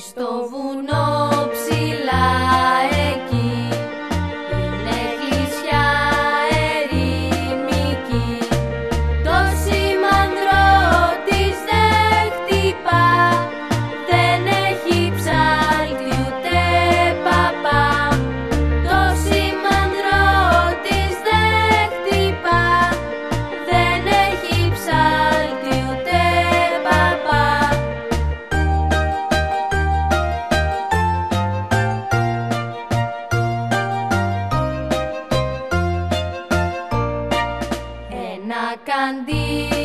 στο βουνό. makan di